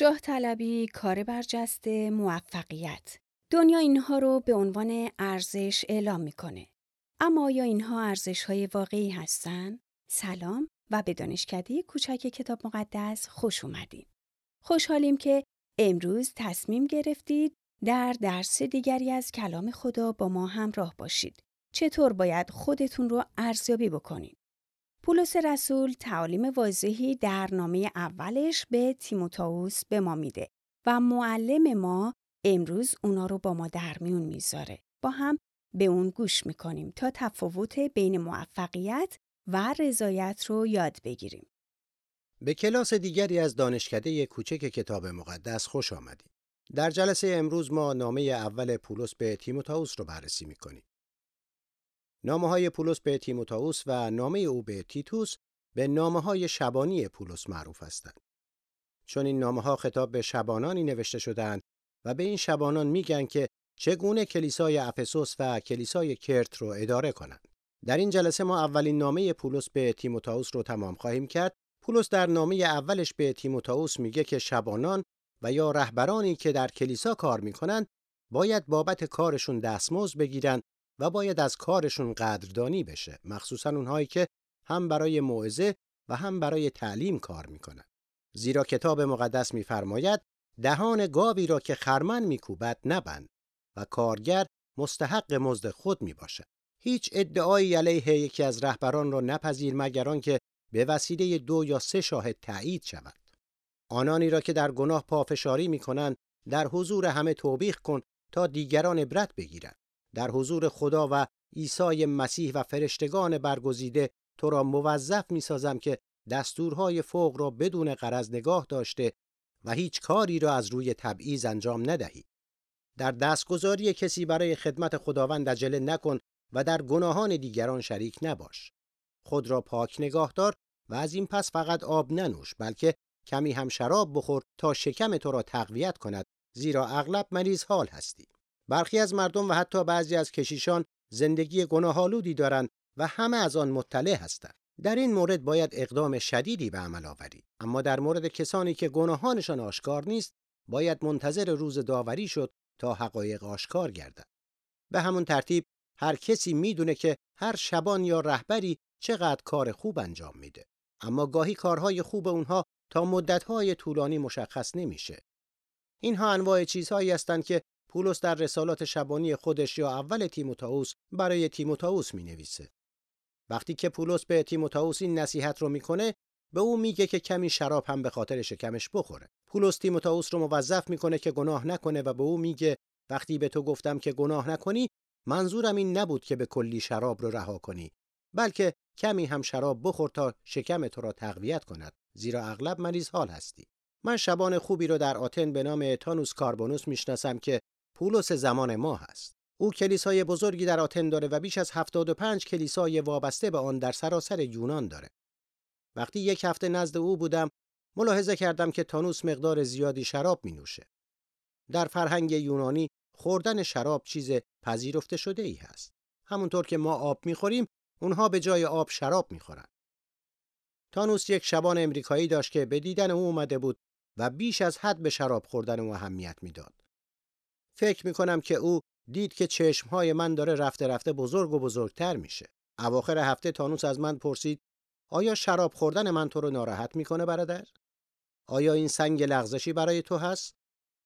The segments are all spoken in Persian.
جاه طلبی، کار برجسته، موفقیت. دنیا اینها رو به عنوان ارزش اعلام می‌کنه. اما آیا اینها ارزش های واقعی هستن؟ سلام و به دانشکده کوچک کتاب مقدس خوش اومدیم. خوشحالیم که امروز تصمیم گرفتید در درس دیگری از کلام خدا با ما همراه باشید. چطور باید خودتون رو ارزیابی بکنید؟ پولس رسول تعالیم واضحی در نامه اولش به تیموتائوس به ما میده و معلم ما امروز اونا رو با ما در میون می‌ذاره. با هم به اون گوش می‌کنیم تا تفاوت بین موفقیت و رضایت رو یاد بگیریم. به کلاس دیگری از دانشکده کوچک کتاب مقدس خوش آمدید. در جلسه امروز ما نامه اول پولس به تیموتائوس رو بررسی می‌کنیم. نامه های پولس به تیموتائوس و نامه او به تیتوس به نامه های شبانی پولس معروف هستند. چون این نامه ها خطاب به شبانانی نوشته شدند و به این شبانان میگن که چگونه کلیسای افسوس و کلیسای کرت رو اداره کنند. در این جلسه ما اولین نامه پولس به تیموتائوس رو تمام خواهیم کرد. پولس در نامه اولش به تیموتائوس میگه که شبانان و یا رهبرانی که در کلیسا کار می‌کنند باید بابت کارشون دستمزد بگیرن و باید از کارشون قدردانی بشه مخصوصا اونهایی که هم برای موعظه و هم برای تعلیم کار می‌کنن. زیرا کتاب مقدس میفرماید دهان گاوی را که خرمن میکوبد نبند و کارگر مستحق مزد خود می‌باشد هیچ ادعایی علیه یکی از رهبران را نپذیر مگر آنکه به وسیله دو یا سه شاهد تایید شود. آنانی را که در گناه پافشاری می‌کنند در حضور همه توبیخ کن تا دیگران عبرت بگیرند. در حضور خدا و عیسی مسیح و فرشتگان برگزیده تو را موظف می سازم که دستورهای فوق را بدون قرض نگاه داشته و هیچ کاری را از روی تبعیض انجام ندهی. در دستگذاری کسی برای خدمت خداوند عجله نکن و در گناهان دیگران شریک نباش. خود را پاک نگاه دار و از این پس فقط آب ننوش بلکه کمی هم شراب بخور تا شکم تو را تقویت کند زیرا اغلب مریض حال هستی. برخی از مردم و حتی بعضی از کشیشان زندگی گناهالودی دارند و همه از آن مطلع هستند. در این مورد باید اقدام شدیدی به عمل آورید اما در مورد کسانی که گناهانشان آشکار نیست باید منتظر روز داوری شد تا حقایق آشکار گردد. به همون ترتیب هر کسی می‌دونه که هر شبان یا رهبری چقدر کار خوب انجام میده. اما گاهی کارهای خوب اونها تا مدتهای طولانی مشخص نمیشه. اینها انواع چیزهایی هستند که پولس در رسالات شبانی خودش یا اول تیموتائوس برای تیموتائوس می نویسه. وقتی که پولس به تیموتائوس این نصیحت رو می‌کنه به او میگه که کمی شراب هم به خاطر شکمش بخوره. پولس تیموتائوس رو موظف می‌کنه که گناه نکنه و به او میگه وقتی به تو گفتم که گناه نکنی منظورم این نبود که به کلی شراب رو رها کنی بلکه کمی هم شراب بخور تا شکم تو را تقویت کند زیرا اغلب مریض حال هستی. من شبان خوبی رو در آتن به نام تانوس کاربونوس می‌شناسم که پولس زمان ما هست. او کلیسای بزرگی در آتن داره و بیش از 75 کلیسای وابسته به آن در سراسر یونان داره. وقتی یک هفته نزد او بودم، ملاحظه کردم که تانوس مقدار زیادی شراب می نوشه. در فرهنگ یونانی خوردن شراب چیز پذیرفته شده ای هست. همونطور که ما آب می‌خوریم، اونها به جای آب شراب می‌خورن. تانوس یک شبان امریکایی داشت که به دیدن او اومده بود و بیش از حد به شراب خوردن او اهمیت می‌داد. فکر می کنم که او دید که چشمهای من داره رفته رفته بزرگ و بزرگتر میشه. اواخر هفته تانوس از من پرسید آیا شراب خوردن من تو رو ناراحت می‌کنه برادر؟ آیا این سنگ لغزشی برای تو هست؟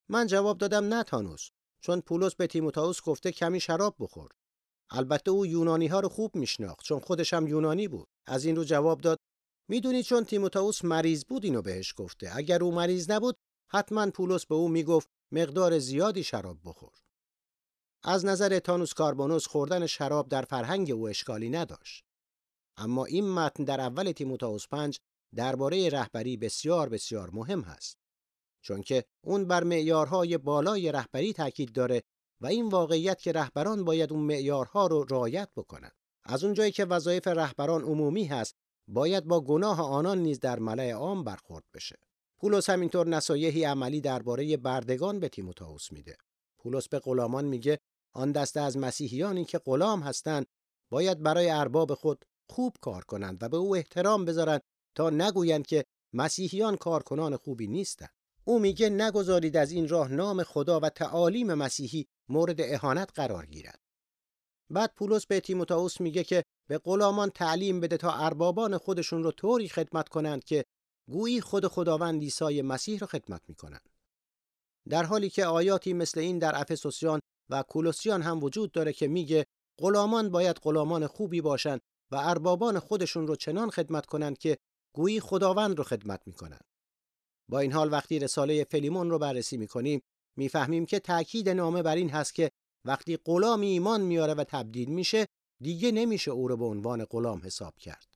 من جواب دادم نه تانوس چون پولس به تیموتائوس گفته کمی شراب بخور. البته او یونانی ها رو خوب میشناخت چون خودش هم یونانی بود. از این رو جواب داد می‌دونی چون تیموتائوس مریض بود اینو بهش گفته. اگر او مریض نبود حتما پولس به او می‌گفت مقدار زیادی شراب بخور. از نظر تانوس کاربونوس خوردن شراب در فرهنگ او اشکالی نداشت. اما این متن در اول تیموتائوس 5 درباره رهبری بسیار بسیار مهم هست. چون که اون بر معیارهای بالای رهبری تاکید داره و این واقعیت که رهبران باید اون معیارها رو رعایت بکنند. از اونجایی که وظایف رهبران عمومی هست، باید با گناه آنان نیز در ملأ عام برخورد بشه. پولس همینطور نصایحی عملی درباره بردگان به تیموتائوس میده. پولس به غلامان میگه آن دسته از مسیحیانی که غلام هستند باید برای ارباب خود خوب کار کنند و به او احترام بذارند تا نگویند که مسیحیان کارکنان خوبی نیستند. او میگه نگذارید از این راه نام خدا و تعالیم مسیحی مورد اهانت قرار گیرد. بعد پولس به تیموتائوس میگه که به غلامان تعلیم بده تا اربابان خودشون رو طوری خدمت کنند که گویی خود خداوند عیسی مسیح رو خدمت می‌کنند. در حالی که آیاتی مثل این در افسوسیان و کولوسیان هم وجود داره که میگه غلامان باید غلامان خوبی باشند و اربابان خودشون رو چنان خدمت کنند که گویی خداوند رو خدمت می‌کنند. با این حال وقتی رساله فلیمون رو بررسی می‌کنیم می‌فهمیم که تأکید نامه بر این هست که وقتی غلامی ایمان میاره و تبدیل میشه دیگه نمیشه او رو به عنوان غلام حساب کرد.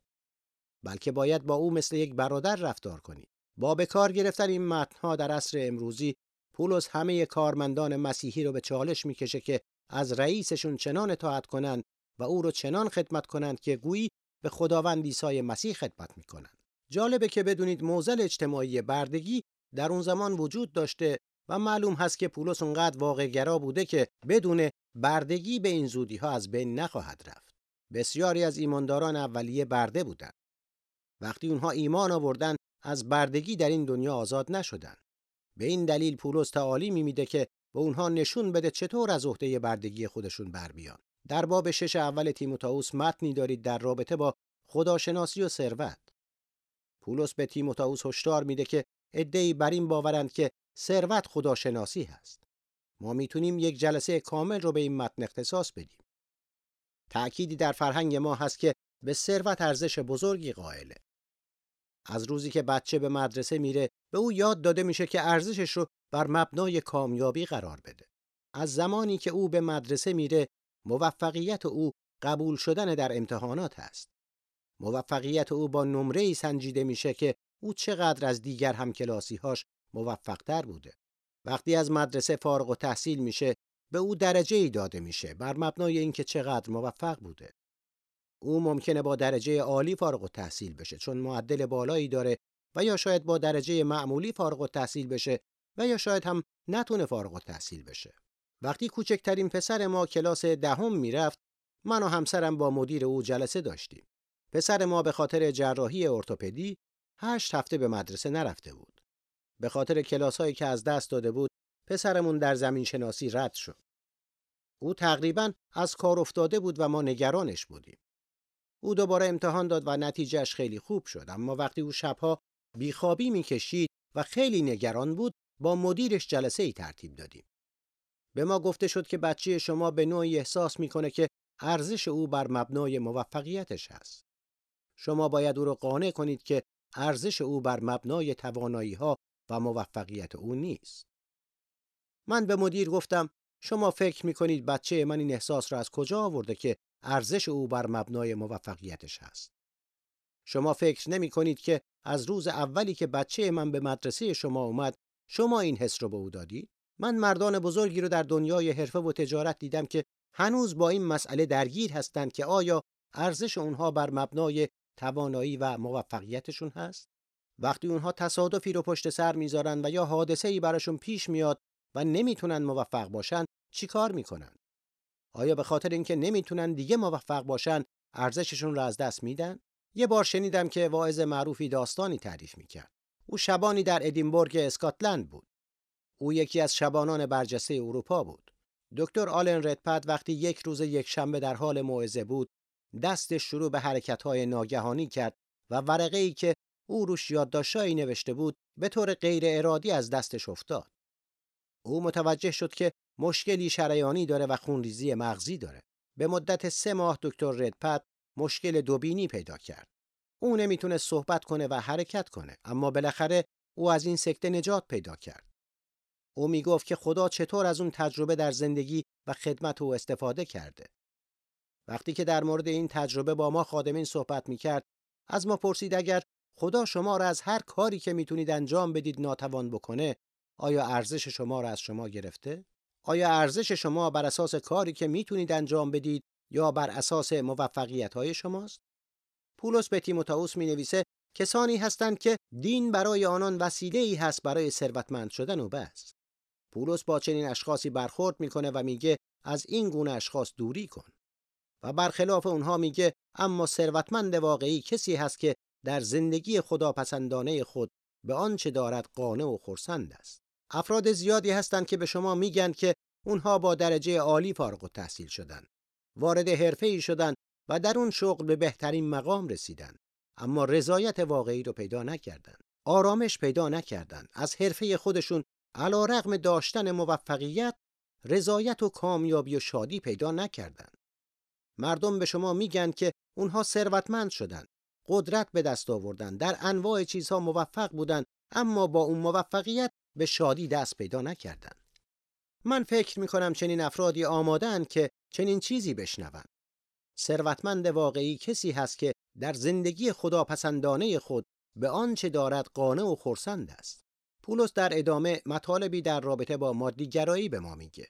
بلکه باید با او مثل یک برادر رفتار کنی. با به کار گرفتن این متنها در عصر امروزی پولس همه کارمندان مسیحی رو به چالش می‌کشه که از رئیسشون چنان اطاعت کنند و او رو چنان خدمت کنند که گویی به خداوند عیسی مسیح خدمت می‌کنند. جالبه که بدونید موزل اجتماعی بردگی در اون زمان وجود داشته و معلوم هست که پولس اونقدر واقعگرا بوده که بدون بردگی به این زودی ها از بین نخواهد رفت. بسیاری از ایمانداران اولیه برده بودند. وقتی اونها ایمان آوردن از بردگی در این دنیا آزاد نشدن. به این دلیل پولس تعالیمی میده که به اونها نشون بده چطور از عهده بردگی خودشون بر بیان. در باب شش اول تیموتائوس متنی دارید در رابطه با خداشناسی و ثروت. پولس به تیموتائوس هشدار میده که عده‌ای بر این باورند که ثروت خداشناسی هست. ما می‌تونیم یک جلسه کامل رو به این متن اختصاص بدیم. تأکیدی در فرهنگ ما هست که به ثروت ارزش بزرگی قائله. از روزی که بچه به مدرسه میره به او یاد داده میشه که ارزشش رو بر مبنای کامیابی قرار بده. از زمانی که او به مدرسه میره موفقیت او قبول شدن در امتحانات است. موفقیت او با نمره ای سنجیده میشه که او چقدر از دیگر همکلاسیهاش موفقتر بوده. وقتی از مدرسه فارغ و تحصیل میشه به او درجه ای داده میشه بر مبنای اینکه چقدر موفق بوده. او ممکنه با درجه عالی فارغ و تحصیل بشه چون معدل بالایی داره و یا شاید با درجه معمولی فارغ و تحصیل بشه و یا شاید هم نتونه فارغ و تحصیل بشه. وقتی کوچکترین پسر ما کلاس دهم می‌رفت من و همسرم با مدیر او جلسه داشتیم. پسر ما به خاطر جراحی ارتوپدی هشت هفته به مدرسه نرفته بود. به خاطر کلاسهایی که از دست داده بود پسرمون در زمین شناسی رد شد. او تقریبا از کار افتاده بود و ما نگرانش بودیم. او دوباره امتحان داد و نتیجهش خیلی خوب شد اما وقتی او شبها بیخوابی می‌کشید و خیلی نگران بود با مدیرش جلسه ای ترتیب دادیم. به ما گفته شد که بچه شما به نوعی احساس می‌کنه که ارزش او بر مبنای موفقیتش هست. شما باید او را قانع کنید که ارزش او بر مبنای توانایی ها و موفقیت او نیست. من به مدیر گفتم شما فکر می کنید بچه من این احساس را از کجا آورده که ارزش او بر مبنای موفقیتش هست. شما فکر نمی کنید که از روز اولی که بچه من به مدرسه شما اومد شما این حس رو به او دادید؟ من مردان بزرگی رو در دنیای حرفه و تجارت دیدم که هنوز با این مسئله درگیر هستند که آیا ارزش اونها بر مبنای توانایی و موفقیتشون هست؟ وقتی اونها تصادفی رو پشت سر می‌ذارن و یا حادثه ای براشون پیش میاد و نمی‌تونن موفق باشن چیکار می‌کنن؟ آیا به خاطر اینکه نمی‌تونن دیگه موفق باشن ارزششون رو از دست میدن؟ یه بار شنیدم که واعظ معروفی داستانی تعریف می‌کرد. او شبانی در ادینبورگ اسکاتلند بود. او یکی از شبانان برجسته اروپا بود. دکتر آلن ردپد وقتی یک روز یک شنبه در حال موعظه بود، دستش شروع به حرکت‌های ناگهانی کرد و ورقه ای که او روش یادداشتهایی نوشته بود به طور غیر ارادی از دستش افتاد. او متوجه شد که مشکلی شریانی داره و خونریزی مغزی داره. به مدت سه ماه دکتر ردپد مشکل دوبینی پیدا کرد. او نمی‌تونه صحبت کنه و حرکت کنه اما بالاخره او از این سکته نجات پیدا کرد. او می‌گفت که خدا چطور از اون تجربه در زندگی و خدمت او استفاده کرده. وقتی که در مورد این تجربه با ما خادمین صحبت می‌کرد از ما پرسید اگر خدا شما را از هر کاری که می‌تونید انجام بدید ناتوان بکنه آیا ارزش شما را از شما گرفته؟ آیا ارزش شما بر اساس کاری که می‌تونید انجام بدید یا بر اساس موفقیت های شماست؟ پولس به تیموتائوس می نویسه کسانی هستند که دین برای آنان وسیله ای هست برای ثروتمند شدن و بس. پولس با چنین اشخاصی برخورد می‌کنه و میگه از این گونه اشخاص دوری کن. و برخلاف اونها میگه اما ثروتمند واقعی کسی هست که در زندگی خداپسندانه خود به آنچه دارد قانع و خرسند است افراد زیادی هستند که به شما میگن که اونها با درجه عالی فارغ التحصیل شدن وارد حرفه‌ای شدن و در اون شغل به بهترین مقام رسیدن. اما رضایت واقعی رو پیدا نکردند آرامش پیدا نکردند از حرفه خودشون علا رغم داشتن موفقیت رضایت و کامیابی و شادی پیدا نکردند مردم به شما میگن که اونها ثروتمند شدن قدرت به دست آوردن در انواع چیزها موفق بودن اما با اون موفقیت به شادی دست پیدا نکردند من فکر می‌کنم چنین افرادی آمادن که چنین چیزی بشنوند ثروتمند واقعی کسی هست که در زندگی خداپسندانه خود به آنچه دارد قانع و خرسند است. پولس در ادامه مطالبی در رابطه با مادیگرایی به ما میگه.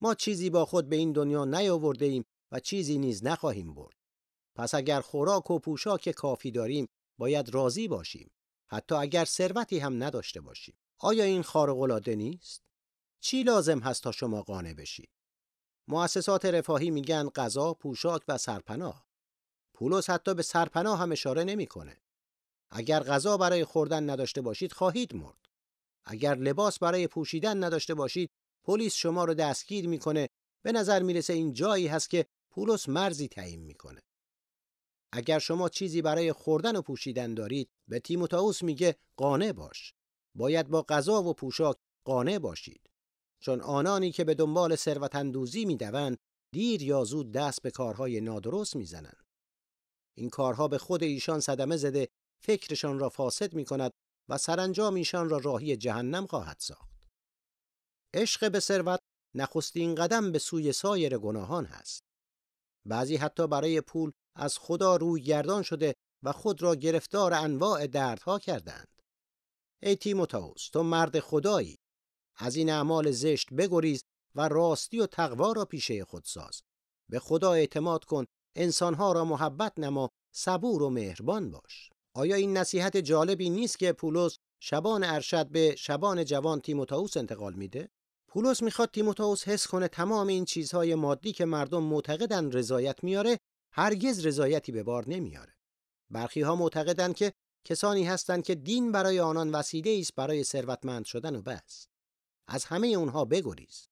ما چیزی با خود به این دنیا نیاورده ایم و چیزی نیز نخواهیم برد. پس اگر خوراک و پوشاک کافی داریم باید راضی باشیم. حتی اگر ثروتی هم نداشته باشیم. آیا این خارق نیست؟ چی لازم هست تا شما قانع بشید؟ مؤسسات رفاهی میگن غذا، پوشاک و سرپناه. پولس حتی به سرپناه هم اشاره نمی‌کنه. اگر غذا برای خوردن نداشته باشید خواهید مرد. اگر لباس برای پوشیدن نداشته باشید پلیس شما رو دستگیر می‌کنه. به نظر می‌رسه این جایی هست که پولس مرزی تعیین می‌کنه. اگر شما چیزی برای خوردن و پوشیدن دارید به تیموتائوس میگه قانع باش. باید با غذا و پوشاک قانع باشید. چون آنانی که به دنبال ثروت اندوزی می‌دوند دیر یا زود دست به کارهای نادرست می‌زنند این کارها به خود ایشان صدمه زده فکرشان را فاسد می کند و سرانجام ایشان را راهی جهنم خواهد ساخت. عشق به ثروت نخستین قدم به سوی سایر گناهان هست. بعضی حتی برای پول از خدا روی گردان شده و خود را گرفتار انواع دردها کردند. ای تیموتائوس تو مرد خدایی. از این اعمال زشت بگریز و راستی و تقوا را پیشه خود ساز. به خدا اعتماد کن انسانها را محبت نما صبور و مهربان باش. آیا این نصیحت جالبی نیست که پولس شبان ارشد به شبان جوان تیموتائوس انتقال میده؟ پولس می‌خواد تیموتائوس حس کنه تمام این چیزهای مادی که مردم معتقدن رضایت میاره هرگز رضایتی به بار نمیاره. برخی ها معتقدن که کسانی هستند که دین برای آنان وسیله است برای ثروتمند شدن و بس. از همه اونها بگریز.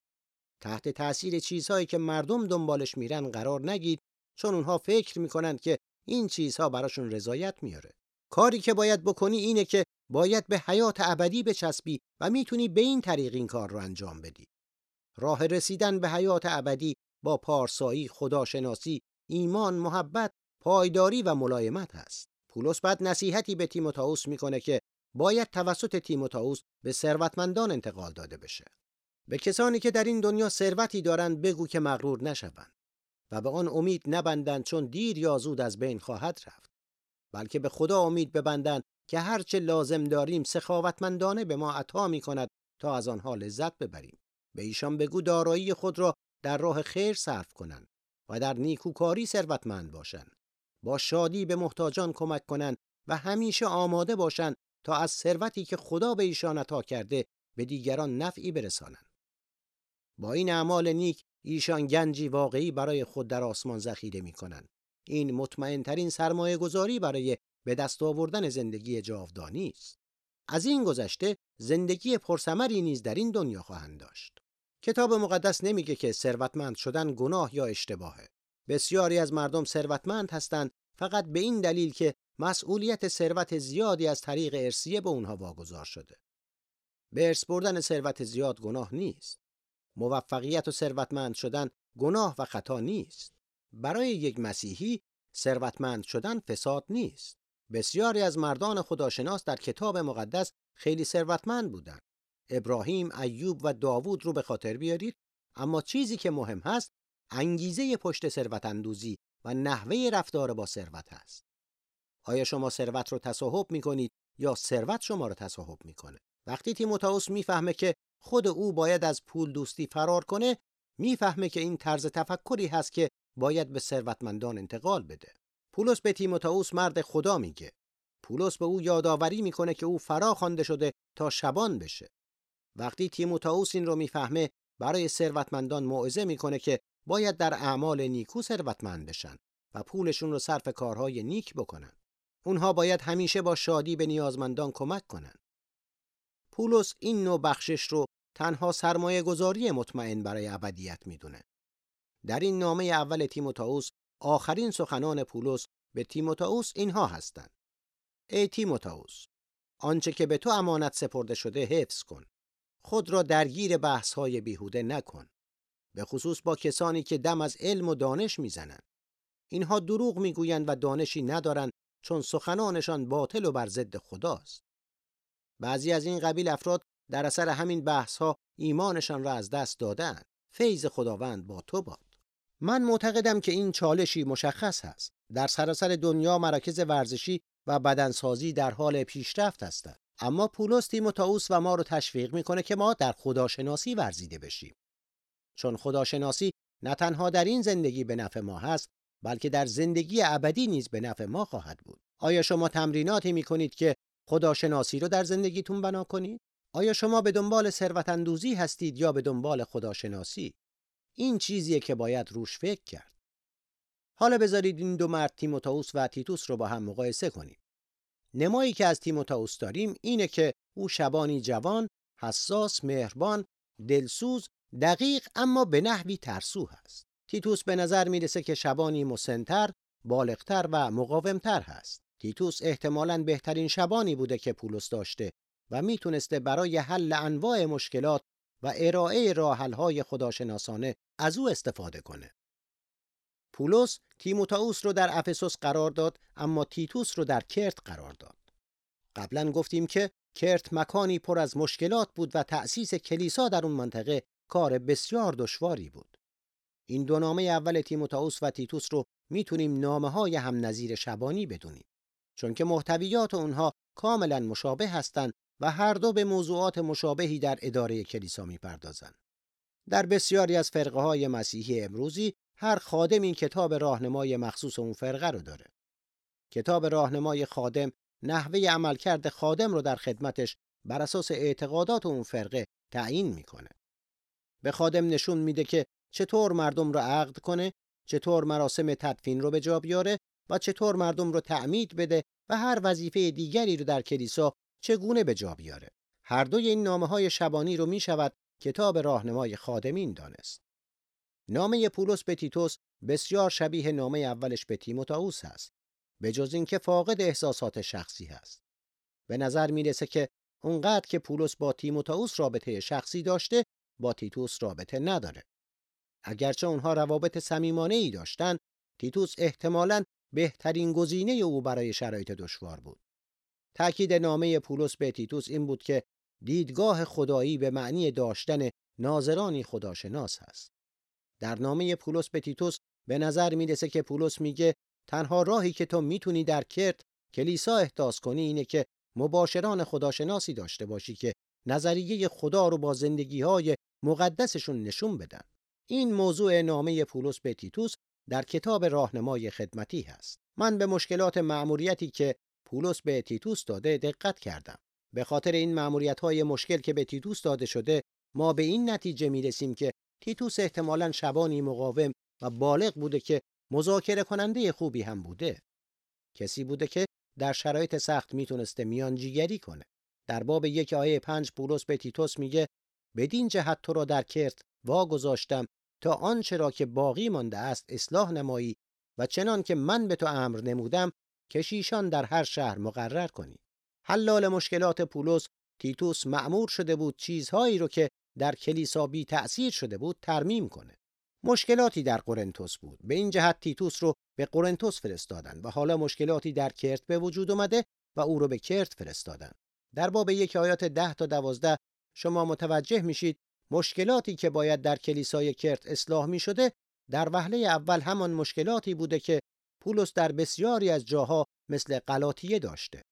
تحت تاثیر چیزهایی که مردم دنبالش میرن قرار نگید چون اونها فکر می‌کنند که این چیزها براشون رضایت میاره. کاری که باید بکنی اینه که باید به حیات ابدی بچسبی و می‌تونی به این طریق این کار رو انجام بدی. راه رسیدن به حیات ابدی با پارسایی، خداشناسی، ایمان، محبت، پایداری و ملایمت هست. پولس بعد نصیحتی به تیموتائوس می‌کنه که باید توسط تیموتائوس به ثروتمندان انتقال داده بشه. به کسانی که در این دنیا ثروتی دارند بگو که مغرور نشوند و به آن امید نبندند چون دیر یا زود از بین خواهد رفت. بلکه به خدا امید ببندند که هرچه لازم داریم سخاوتمندانه به ما عطا می کند تا از آنها لذت ببریم. به ایشان بگو دارایی خود را در راه خیر صرف کنند و در نیکوکاری ثروتمند باشند. با شادی به محتاجان کمک کنند و همیشه آماده باشند تا از ثروتی که خدا به ایشان عطا کرده به دیگران نفعی برسانند. با این اعمال نیک ایشان گنجی واقعی برای خود در آسمان ذخیره می کنند. این مطمئن ترین سرمایه گذاری برای به دست آوردن زندگی جاودانی است. از این گذشته زندگی پرثمری نیز در این دنیا خواهند داشت. کتاب مقدس نمیگه که ثروتمند شدن گناه یا اشتباهه. بسیاری از مردم ثروتمند هستند فقط به این دلیل که مسئولیت ثروت زیادی از طریق ارسیه به اونها واگذار شده. به ارث بردن ثروت زیاد گناه نیست. موفقیت و ثروتمند شدن گناه و خطا نیست. برای یک مسیحی ثروتمند شدن فساد نیست. بسیاری از مردان خداشناس در کتاب مقدس خیلی ثروتمند بودند. ابراهیم، ایوب و داوود رو به خاطر بیارید، اما چیزی که مهم هست انگیزه پشت ثروت اندوزی و نحوه رفتار با ثروت هست. آیا شما ثروت رو تصاحب می کنید یا ثروت شما رو تصاحب می‌کنه؟ وقتی تیموتائوس می‌فهمه که خود او باید از پول دوستی فرار کنه، می‌فهمه که این طرز تفکری هست که باید به ثروتمندان انتقال بده. پولس به تیموتائوس مرد خدا میگه. پولس به او یادآوری می‌کنه که او فرا خوانده شده تا شبان بشه. وقتی تیموتائوس این رو می‌فهمه برای ثروتمندان موعظه می‌کنه که باید در اعمال نیکو ثروتمند بشن و پولشون رو صرف کارهای نیک بکنن. اونها باید همیشه با شادی به نیازمندان کمک کنند. پولس این نوع بخشش رو تنها سرمایه گذاری مطمئن برای ابدیت می‌دونه. در این نامه اول تیموتائوس آخرین سخنان پولس به تیموتائوس اینها هستند. ای تیموتائوس آنچه که به تو امانت سپرده شده حفظ کن. خود را درگیر بحث های بیهوده نکن. به خصوص با کسانی که دم از علم و دانش می‌زنند. اینها دروغ می‌گویند و دانشی ندارند چون سخنانشان باطل و بر ضد خداست. بعضی از این قبیل افراد در اثر همین بحث ها ایمانشان را از دست دادند. فیض خداوند با تو باد. من معتقدم که این چالشی مشخص هست. در سراسر دنیا مراکز ورزشی و بدنسازی در حال پیشرفت هستند. اما پولس تیموتائوس و ما رو تشویق می‌کنه که ما در خداشناسی ورزیده بشیم. چون خداشناسی نه تنها در این زندگی به نفع ما هست بلکه در زندگی ابدی نیز به نفع ما خواهد بود. آیا شما تمریناتی می کنید که خداشناسی رو در زندگیتون بنا کنید؟ آیا شما به دنبال ثروت اندوزی هستید یا به دنبال خداشناسی؟ این چیزیه که باید روش فکر کرد. حالا بذارید این دو مرد تیموتائوس و تیتوس رو با هم مقایسه کنیم. نمایی که از تیموتائوس داریم اینه که او شبانی جوان، حساس، مهربان، دلسوز، دقیق اما به نحوی ترسو هست. تیتوس به نظر می‌رسه که شبانی مسنتر، بالغتر و مقاومتر هست. تیتوس احتمالاً بهترین شبانی بوده که پولس داشته و می‌تونسته برای حل انواع مشکلات و ارائه راحلهای خداشناسانه از او استفاده کنه. پولس تیموتائوس رو در افسوس قرار داد اما تیتوس رو در کرت قرار داد. قبلا گفتیم که کرت مکانی پر از مشکلات بود و تأسیس کلیسا در اون منطقه کار بسیار دشواری بود. این دو نامه اول تیموتائوس و تیتوس رو می‌تونیم نامه های هم نظیر شبانی بدونیم. چون که محتویات اونها کاملا مشابه هستند و هر دو به موضوعات مشابهی در اداره کلیسا می‌پردازند. در بسیاری از فرقه های مسیحی امروزی هر خادم این کتاب راهنمای مخصوص اون فرقه رو داره. کتاب راهنمای خادم نحوه عملکرد خادم رو در خدمتش بر اساس اعتقادات اون فرقه تعیین می‌کنه. به خادم نشون میده که چطور مردم رو عقد کنه، چطور مراسم تدفین رو به جا بیاره و چطور مردم رو تعمید بده و هر وظیفه دیگری رو در کلیسا چگونه به جا بیاره. هر دوی این نامه های شبانی رو می شود کتاب راهنمای خادمین دانست. نامه پولس به تیتوس بسیار شبیه نامه اولش به تیموتائوس هست. به جز اینکه فاقد احساسات شخصی هست. به نظر می‌رسه که اونقدر که پولس با تیموتائوس رابطه شخصی داشته با تیتوس رابطه نداره. اگرچه اونها روابط صمیمانه ای داشتن، تیتوس احتمالاً بهترین گزینه او برای شرایط دشوار بود. تأکید نامه پولس به تیتوس این بود که دیدگاه خدایی به معنی داشتن ناظرانی خداشناس هست. در نامه پولس به تیتوس به نظر می‌رسه که پولس میگه تنها راهی که تو می‌تونی در کرت کلیسا احداث کنی اینه که مباشران خداشناسی داشته باشی که نظریه خدا رو با زندگی های مقدسشون نشون بدن. این موضوع نامه پولس به تیتوس در کتاب راهنمای خدمتی هست. من به مشکلات مأموریتی که پولس به تیتوس داده دقت کردم. به خاطر این مأموریت های مشکل که به تیتوس داده شده ما به این نتیجه می رسیم که تیتوس احتمالاً شبانی مقاوم و بالغ بوده که مذاکره کننده خوبی هم بوده. کسی بوده که در شرایط سخت می‌تونسته میانجیگری کنه. در باب یک آیه پنج پولس به تیتوس میگه بدین جهت تو را در کرت واگذاشتم تا آنچه را که باقی مانده است اصلاح نمایی و چنان که من به تو امر نمودم کشیشان در هر شهر مقرر کنی. حلال مشکلات پولس تیتوس معمور شده بود چیزهایی رو که در کلیسا بی تأثیر شده بود ترمیم کنه. مشکلاتی در قرنتوس بود. به این جهت تیتوس رو به قرنتوس فرستادن و حالا مشکلاتی در کرت به وجود اومده و او رو به کرت فرستادن. در باب یک آیات ده تا دوازده شما متوجه میشید مشکلاتی که باید در کلیسای کرت اصلاح می شده در وهله اول همان مشکلاتی بوده که پولس در بسیاری از جاها مثل قلاطیه داشته.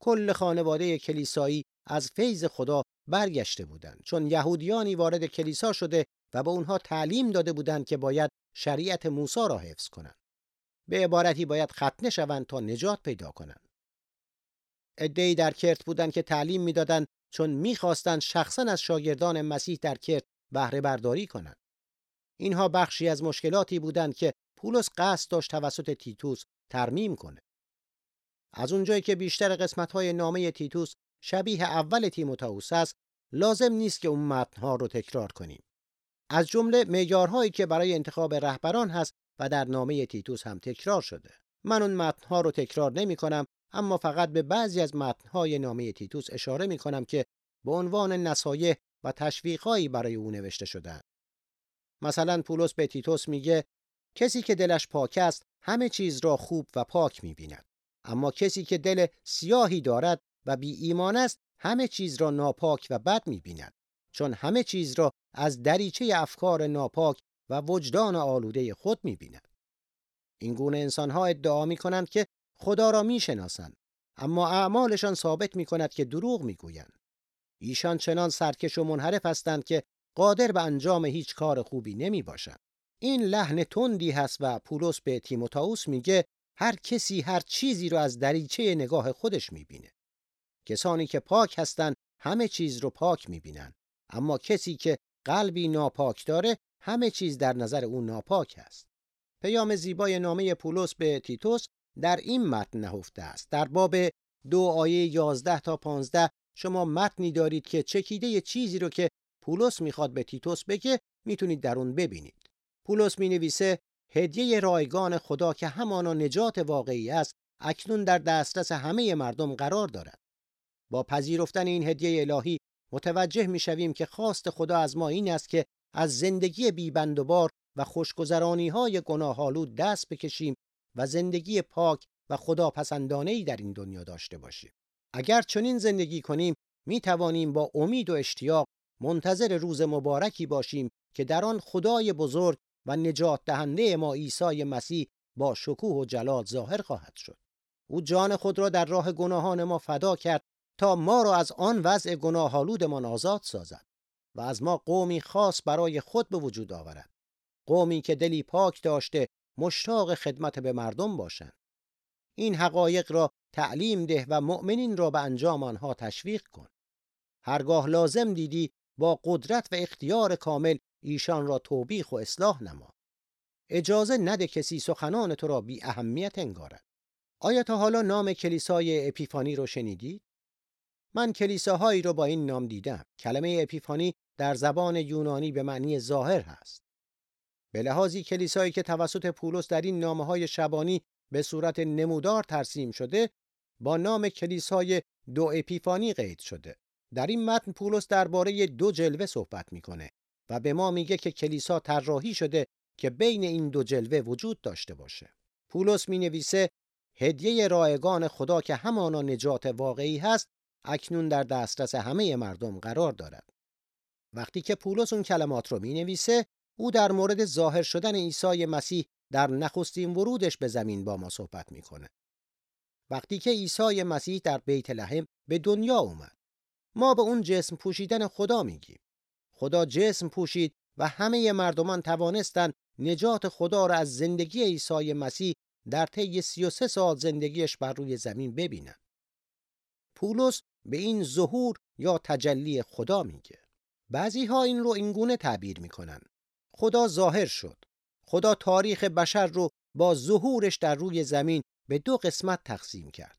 کل خانواده کلیسایی از فیض خدا برگشته بودند چون یهودیانی وارد کلیسا شده و به اونها تعلیم داده بودند که باید شریعت موسی را حفظ کنند. به عبارتی باید ختنه شوند تا نجات پیدا کنند. ادعی در کرت بودند که تعلیم می‌دادند چون می‌خواستند شخصا از شاگردان مسیح در کرت بهره برداری کنند. اینها بخشی از مشکلاتی بودند که پولس قصد داشت توسط تیتوس ترمیم کنه. از اونجایی که بیشتر قسمت‌های نامه تیتوس شبیه اول تیموتائوس است لازم نیست که اون متنها رو تکرار کنیم از جمله معیارهایی که برای انتخاب رهبران هست و در نامه تیتوس هم تکرار شده من اون متنها رو تکرار نمی کنم اما فقط به بعضی از متنهای نامه تیتوس اشاره می کنم که به عنوان نصایح و تشویقهایی برای او نوشته شدن مثلا پولس به تیتوس میگه کسی که دلش پاک است همه چیز را خوب و پاک می‌بیند. اما کسی که دل سیاهی دارد و بی ایمان است همه چیز را ناپاک و بد می‌بیند. چون همه چیز را از دریچه افکار ناپاک و وجدان آلوده خود می‌بیند. این گونه انسانها ادعا می کنند که خدا را می‌شناسند اما اعمالشان ثابت می کند که دروغ می‌گویند. ایشان چنان سرکش و منحرف هستند که قادر به انجام هیچ کار خوبی نمی باشند این لحن تندی هست و پولس به تیموتائوس میگه هر کسی هر چیزی رو از دریچه نگاه خودش می‌بینه. کسانی که پاک هستند همه چیز رو پاک می‌بینن اما کسی که قلبی ناپاک داره همه چیز در نظر او ناپاک است. پیام زیبای نامه پولس به تیتوس در این متن نهفته است. در باب دو آیه 11 تا 15 شما متنی دارید که چکیده چیزی رو که پولس می‌خواد به تیتوس بگه می‌تونید در اون ببینید. پولس می نویسه هدیه رایگان خدا که همانا نجات واقعی است اکنون در دسترس همه مردم قرار دارد. با پذیرفتن این هدیه الهی متوجه می شویم که خواست خدا از ما این است که از زندگی بیبند و خوشگذرانی های دست بکشیم و زندگی پاک و خدا پسندانه در این دنیا داشته باشیم. اگر چنین زندگی کنیم می توانیم با امید و اشتیاق منتظر روز مبارکی باشیم که در آن خدای بزرگ و نجات دهنده ما عیسی مسیح با شکوه و جلال ظاهر خواهد شد. او جان خود را در راه گناهان ما فدا کرد تا ما را از آن وضع گناهالودمان آزاد سازد و از ما قومی خاص برای خود به وجود آورد. قومی که دلی پاک داشته مشتاق خدمت به مردم باشند. این حقایق را تعلیم ده و مؤمنین را به انجام آنها تشویق کن. هرگاه لازم دیدی با قدرت و اختیار کامل ایشان را توبیخ و اصلاح نما. اجازه نده کسی سخنان تو را بی اهمیت انگارد. آیا تا حالا نام کلیسای اپیفانی رو شنیدید؟ من کلیساهایی رو با این نام دیدم. کلمه اپیفانی در زبان یونانی به معنی ظاهر هست. به لحاظی کلیسایی که توسط پولس در این نامه های شبانی به صورت نمودار ترسیم شده با نام کلیسای دو اپیفانی قید شده. در این متن پولس درباره دو جلوه صحبت می‌کنه و به ما میگه که کلیسا طراحی شده که بین این دو جلوه وجود داشته باشه. پولس می نویسه هدیه رایگان خدا که همانا نجات واقعی هست اکنون در دسترس همه مردم قرار دارد. وقتی که پولس اون کلمات رو می نویسه او در مورد ظاهر شدن عیسی مسیح در نخستین ورودش به زمین با ما صحبت می‌کنه. وقتی که عیسی مسیح در بیت لحم به دنیا اومد ما به اون جسم پوشیدن خدا میگیم. خدا جسم پوشید و همه مردمان توانستند نجات خدا را از زندگی عیسی مسیح در طی 33 سال زندگیش بر روی زمین ببینند. پولس به این ظهور یا تجلی خدا میگه. بعضی ها این رو اینگونه تعبیر می‌کنن. خدا ظاهر شد. خدا تاریخ بشر رو با ظهورش در روی زمین به دو قسمت تقسیم کرد.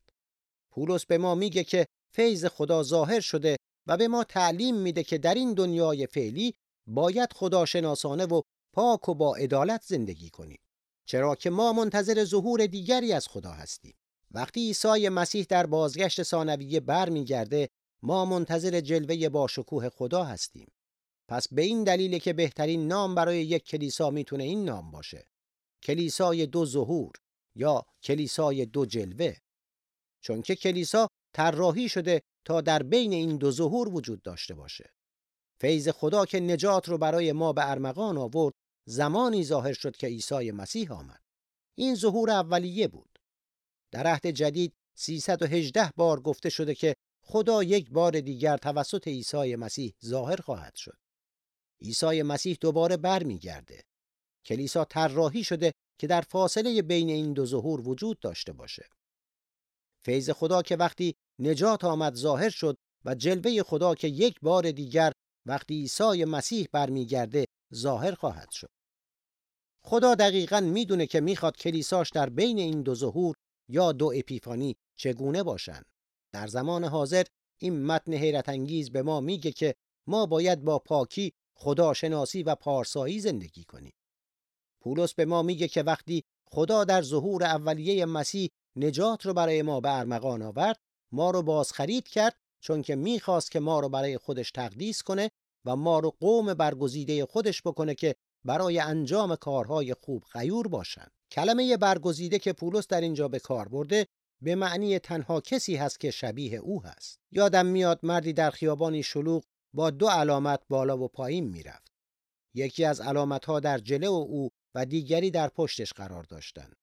پولس به ما میگه که فیض خدا ظاهر شده و به ما تعلیم میده که در این دنیای فعلی باید خداشناسانه و پاک و با عدالت زندگی کنیم. چرا که ما منتظر ظهور دیگری از خدا هستیم. وقتی عیسی مسیح در بازگشت ثانویه برمیگرده ما منتظر جلوه با شکوه خدا هستیم. پس به این دلیل که بهترین نام برای یک کلیسا می‌تونه این نام باشه. کلیسای دو ظهور یا کلیسای دو جلوه. چون که کلیسا طراحی شده تا در بین این دو ظهور وجود داشته باشه. فیض خدا که نجات رو برای ما به ارمغان آورد زمانی ظاهر شد که عیسی مسیح آمد. این ظهور اولیه بود. در عهد جدید 318 بار گفته شده که خدا یک بار دیگر توسط عیسی مسیح ظاهر خواهد شد. عیسی مسیح دوباره برمیگرده. کلیسا طراحی شده که در فاصله بین این دو ظهور وجود داشته باشه. فیض خدا که وقتی نجات آمد ظاهر شد و جلوه خدا که یک بار دیگر وقتی عیسی مسیح برمیگرده ظاهر خواهد شد. خدا دقیقا می‌دونه که می‌خواد کلیساش در بین این دو ظهور یا دو اپیفانی چگونه باشند در زمان حاضر این متن حیرت انگیز به ما میگه که ما باید با پاکی خداشناسی و پارسایی زندگی کنیم پولس به ما میگه که وقتی خدا در ظهور اولیه مسیح نجات رو برای ما به ارمغان آورد ما رو بازخرید کرد چون که می‌خواست که ما رو برای خودش تقدیس کنه و ما رو قوم برگزیده خودش بکنه که برای انجام کارهای خوب غیور باشند. کلمه برگزیده که پولس در اینجا به کار برده به معنی تنها کسی هست که شبیه او هست. یادم میاد مردی در خیابانی شلوغ با دو علامت بالا و پایین می‌رفت. یکی از علامتها در جلو او و دیگری در پشتش قرار داشتند.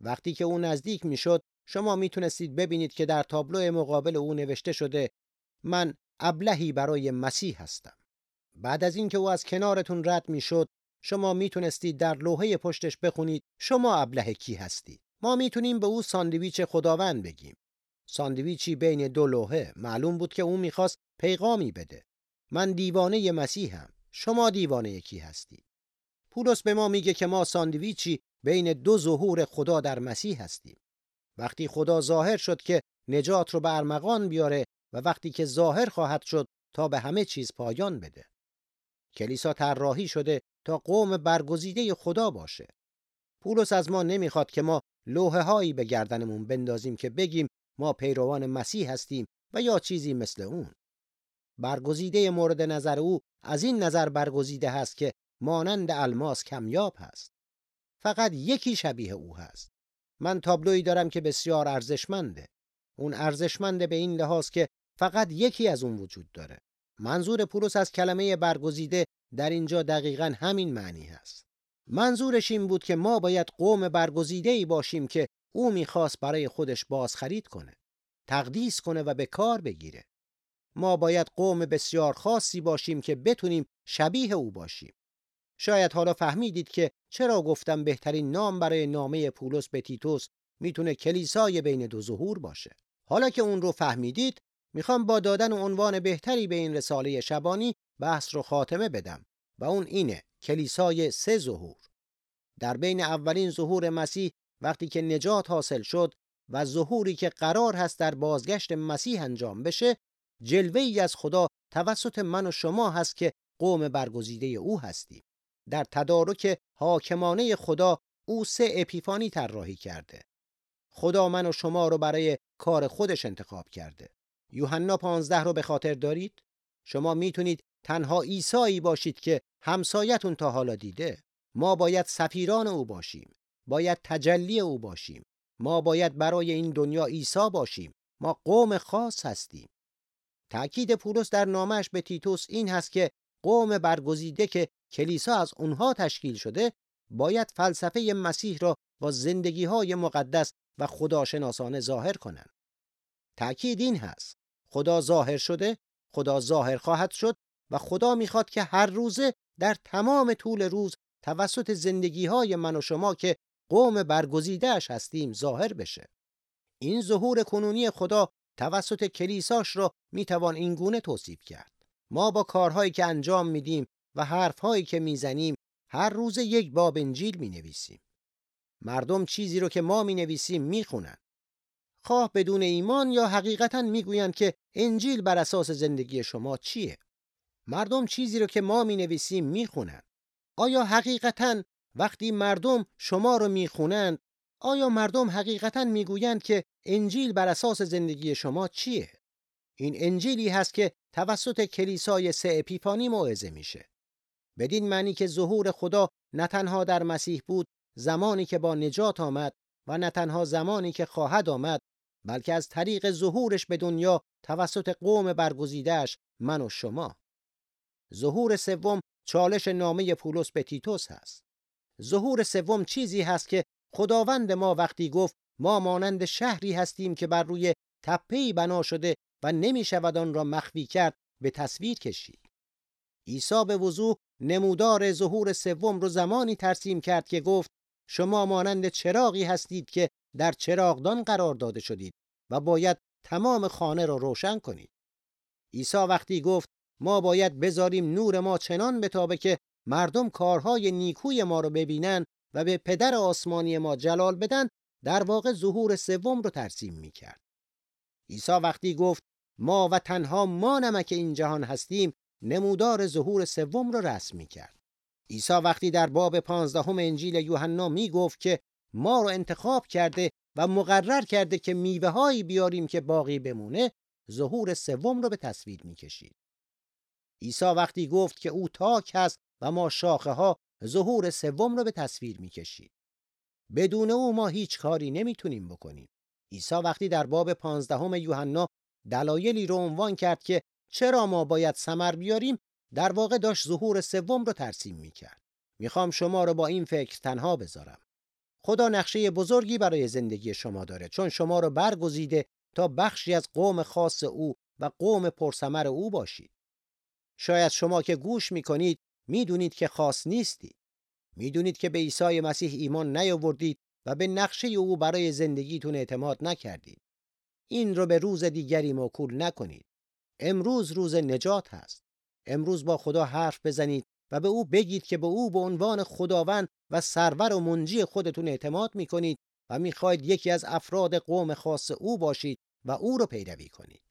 وقتی که او نزدیک می‌شد شما می‌تونستید ببینید که در تابلو مقابل او نوشته شده من ابلهی برای مسیح هستم. بعد از اینکه او از کنارتون رد می‌شد شما می‌تونستید در لوحه پشتش بخونید شما ابله کی هستید. ما می‌تونیم به او ساندویچ خداوند بگیم. ساندویچی بین دو لوحه معلوم بود که او می‌خواست پیغامی بده. من دیوانه مسیحم. شما دیوانه کی هستید. پولس به ما میگه که ما ساندویچی بین دو ظهور خدا در مسیح هستیم. وقتی خدا ظاهر شد که نجات رو به ارمغان بیاره و وقتی که ظاهر خواهد شد تا به همه چیز پایان بده. کلیسا طراحی شده تا قوم برگزیده خدا باشه. پولس از ما نمی‌خواد که ما لوحه هایی به گردنمون بندازیم که بگیم ما پیروان مسیح هستیم و یا چیزی مثل اون. برگزیده مورد نظر او از این نظر برگزیده هست که مانند الماس کمیاب هست. فقط یکی شبیه او هست. من تابلویی دارم که بسیار ارزشمنده. اون ارزشمنده به این لحاظ که فقط یکی از اون وجود داره. منظور پولس از کلمه برگزیده در اینجا دقیقا همین معنی هست. منظورش این بود که ما باید قوم برگزیده ای باشیم که او می‌خواست برای خودش بازخرید کنه. تقدیس کنه و به کار بگیره. ما باید قوم بسیار خاصی باشیم که بتونیم شبیه او باشیم. شاید حالا فهمیدید که چرا گفتم بهترین نام برای نامه پولس به تیتوس می‌تونه کلیسای بین دو ظهور باشه. حالا که اون رو فهمیدید می‌خوام با دادن عنوان بهتری به این رساله شبانی بحث رو خاتمه بدم و اون اینه کلیسای سه ظهور در بین اولین ظهور مسیح وقتی که نجات حاصل شد و ظهوری که قرار هست در بازگشت مسیح انجام بشه جلوه ای از خدا توسط من و شما هست که قوم برگزیده او هستیم. در تدارک حاکمانه خدا او سه اپیفانی طراحی کرده. خدا من و شما رو برای کار خودش انتخاب کرده. یوحنا 15 رو به خاطر دارید؟ شما می‌تونید تنها عیسایی باشید که همسایتون تا حالا دیده. ما باید سفیران او باشیم. باید تجلی او باشیم. ما باید برای این دنیا عیسی باشیم. ما قوم خاص هستیم. تأکید پولس در نامش به تیتوس این هست که قوم برگزیده که کلیسا از اونها تشکیل شده باید فلسفه مسیح را با زندگی های مقدس و خداشناسانه ظاهر کنند. تأکید این هست خدا ظاهر شده خدا ظاهر خواهد شد و خدا می‌خواد که هر روزه در تمام طول روز توسط زندگی های من و شما که قوم برگزیدهش هستیم ظاهر بشه این ظهور کنونی خدا توسط کلیساش را می‌توان این گونه توصیف کرد ما با کارهایی که انجام میدیم و حرفهایی که می‌زنیم هر روز یک باب انجیل می نویسیم. مردم چیزی رو که ما می نویسیم می خونن. خواه بدون ایمان یا حقیقتا می‌گویند که انجیل بر اساس زندگی شما چیه مردم چیزی رو که ما می نویسیم می خونن. آیا حقیقتا وقتی مردم شما رو می خونند آیا مردم حقیقتا می‌گویند که انجیل بر اساس زندگی شما چیه؟ این انجیلی هست که توسط کلیسای سه اپیفانی موعظه میشه. بدین معنی که ظهور خدا نه تنها در مسیح بود زمانی که با نجات آمد و نه تنها زمانی که خواهد آمد بلکه از طریق ظهورش به دنیا توسط قوم برگزیدهش من و شما. ظهور سوم چالش نامه پولس به تیتوس هست. ظهور سوم چیزی هست که خداوند ما وقتی گفت ما مانند شهری هستیم که بر روی تپه‌ای بنا شده و نمی شود آن را مخفی کرد به تصویر کشید عیسی به وضوح نمودار ظهور سوم رو زمانی ترسیم کرد که گفت شما مانند چراغی هستید که در چراغدان قرار داده شدید و باید تمام خانه را روشن کنید. عیسی وقتی گفت ما باید بذاریم نور ما چنان بتابه که مردم کارهای نیکوی ما رو ببینن و به پدر آسمانی ما جلال بدن در واقع ظهور سوم رو ترسیم می کرد. عیسی وقتی گفت ما و تنها ما نمک این جهان هستیم نمودار ظهور سوم رو رسم می کرد. عیسی وقتی در باب پانزدهم انجیل یوحنا می گفت که ما رو انتخاب کرده و مقرر کرده که میوه هایی بیاریم که باقی بمونه ظهور سوم رو به تصویر می کشید. عیسی وقتی گفت که او تاک هست و ما شاخه ها ظهور سوم رو به تصویر می کشید. بدون او ما هیچ کاری نمی‌تونیم بکنیم. عیسی وقتی در باب پانزدهم یوحنا دلایلی رو عنوان کرد که چرا ما باید ثمر بیاریم در واقع داشت ظهور سوم رو ترسیم می‌کرد. می‌خوام شما رو با این فکر تنها بذارم. خدا نقشه بزرگی برای زندگی شما داره چون شما رو برگزیده تا بخشی از قوم خاص او و قوم پرثمر او باشید. شاید شما که گوش می‌کنید می‌دونید که خاص نیستید. می‌دونید که به عیسی مسیح ایمان نیاوردید و به نقشه او برای زندگیتون اعتماد نکردید. این رو به روز دیگری موکول نکنید. امروز روز نجات هست. امروز با خدا حرف بزنید و به او بگید که به او به عنوان خداوند و سرور و منجی خودتون اعتماد می‌کنید و می‌خواید یکی از افراد قوم خاص او باشید و او رو پیروی کنید.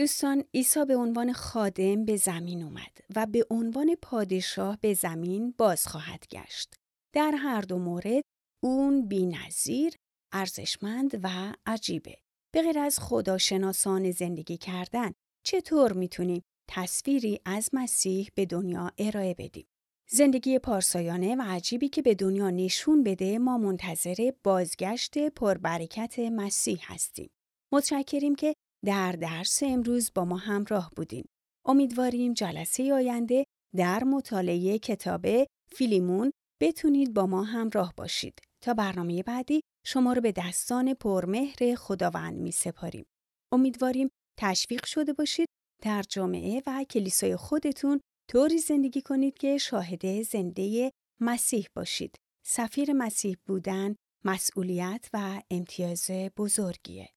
دوستان عیسی به عنوان خادم به زمین اومد و به عنوان پادشاه به زمین باز خواهد گشت. در هر دو مورد اون بینظیر، ارزشمند و عجیبه. به غیر از خداشناسان زندگی کردن چطور می‌تونیم تصویری از مسیح به دنیا ارائه بدیم؟ زندگی پارسایانه و عجیبی که به دنیا نشون بده ما منتظر بازگشت پربرکت مسیح هستیم. متشکریم که در درس امروز با ما همراه بودیم. امیدواریم جلسه آینده در مطالعه کتاب فیلیمون بتونید با ما همراه باشید. تا برنامه بعدی شما رو به دستان پرمهر خداوند می سپاریم. امیدواریم تشویق شده باشید در جامعه و کلیسای خودتون طوری زندگی کنید که شاهد زنده مسیح باشید. سفیر مسیح بودن مسئولیت و امتیاز بزرگیه.